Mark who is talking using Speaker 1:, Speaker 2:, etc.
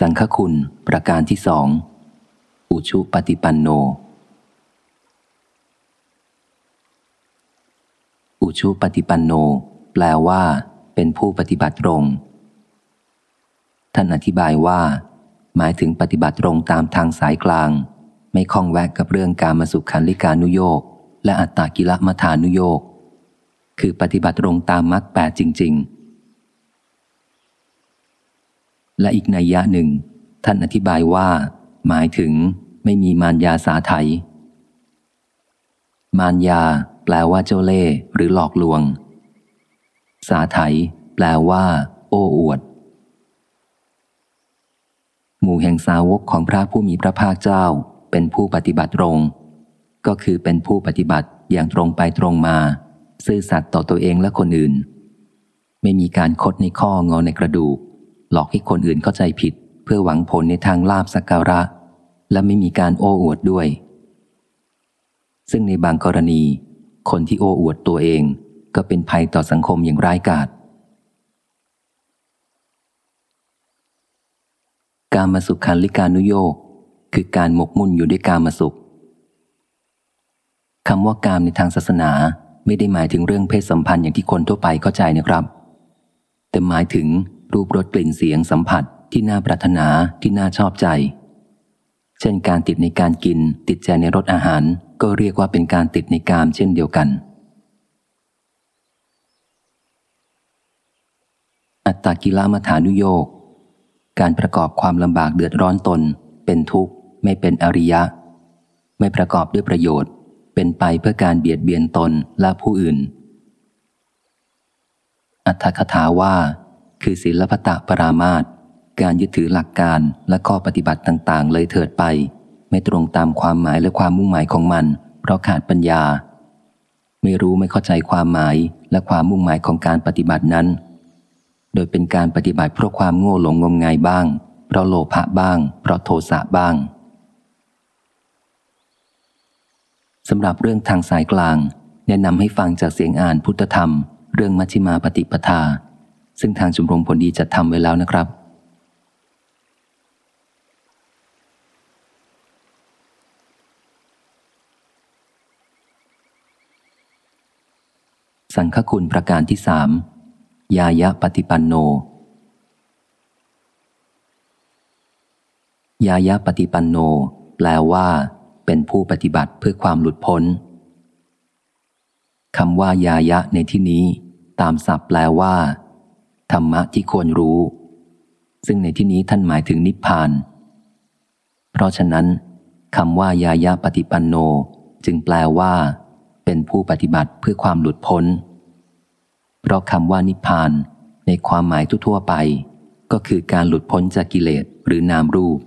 Speaker 1: สังฆคุณ ประการที่สอง อุชุปฏิปันโน อุชุปฏิปันโน แปลว่า เป็นผู้ปฏิบัติตรง ท่านอธิบายว่า หมายถึงปฏิบัติตรงตามทางสายกลาง ไม่คล้องแวกกับเรื่องการมาสุขันลิกานุโยกและอัตตากิละมัฐานุโยกคือปฏิบัติตรงตามมรรคแปดจริง ๆ และอีกนัยยะหนึ่ง ท่านอธิบายว่า หมายถึงไม่มีมารยาสาไถมารยา แปลว่าเจ้าเล่ห์หรือหลอกลวง สาไถแปลว่า โอ้อวด หมู่แห่งสาวกของพระผู้มีพระภาคเจ้า เป็นผู้ปฏิบัติตรง ก็คือเป็นผู้ปฏิบัติอย่างตรงไปตรงมา ซื่อสัตย์ต่อตัวเองและคนอื่น ไม่มีการคดในข้องอในกระดูก หลอกให้คนอื่นเข้าใจผิด เพื่อหวังผลในทางลาบสักการะ และไม่มีการโอ้อวดด้วย ซึ่งในบางกรณี คนที่โอ้อวดตัวเองก็เป็นภัยต่อสังคมอย่างร้ายกาจการมาสุขคันลิกานุโยกคือการหมกมุ่นอยู่ด้วยการมาสุขคำว่าการในทางศาสนาไม่ได้หมายถึงเรื่องเพศสัมพันธ์อย่างที่คนทั่วไปเข้าใจนะครับ แต่หมายถึง รูปรสกลิ่นเสียงสัมผัสที่น่าปรารถนาที่น่าชอบใจ เช่นการติดในการกิน ติดใจในรสอาหาร ก็เรียกว่าเป็นการติดในกามเช่นเดียวกัน อัตตากิลามัฐานุโยกการประกอบความลำบากเดือดร้อนตน เป็นทุกข์ ไม่เป็นอริยะ ไม่ประกอบด้วยประโยชน์ เป็นไปเพื่อการเบียดเบียนตนและผู้อื่น อัตถคถาว่า คือศีลพตะปรามาตการยึดถือหลักการและข้อปฏิบัติต่างๆ เลยเถิดไป ไม่ตรงตามความหมายและความมุ่งหมายของมัน เพราะขาดปัญญา ไม่รู้ไม่เข้าใจความหมายและความมุ่งหมายของการปฏิบัตินั้น โดยเป็นการปฏิบัติเพราะความโง่หลงงมงายบ้าง เพราะโลภะบ้าง เพราะโทสะบ้างสำหรับเรื่องทางสายกลาง แนะนำให้ฟังจากเสียงอ่านพุทธธรรม เรื่องมัชฌิมาปฏิปทา ซึ่งทางชมรมผลดีจะทำไว้แล้วนะครับ สังฆคุณประการที่สามยายะปฏิปันโน ยายะปฏิปันโน แปลว่า เป็นผู้ปฏิบัติเพื่อความหลุดพ้นคำว่ายายะในที่นี้ ตามศัพท์แปลว่า ธรรมะที่ควรรู้ ซึ่งในที่นี้ท่านหมายถึงนิพพาน เพราะฉะนั้นคำว่ายายาปฏิปันโนจึงแปลว่า เป็นผู้ปฏิบัติเพื่อความหลุดพ้น เพราะคำว่านิพพาน ในความหมายทั่วไป ก็คือการหลุดพ้นจากกิเลสหรือนามรูป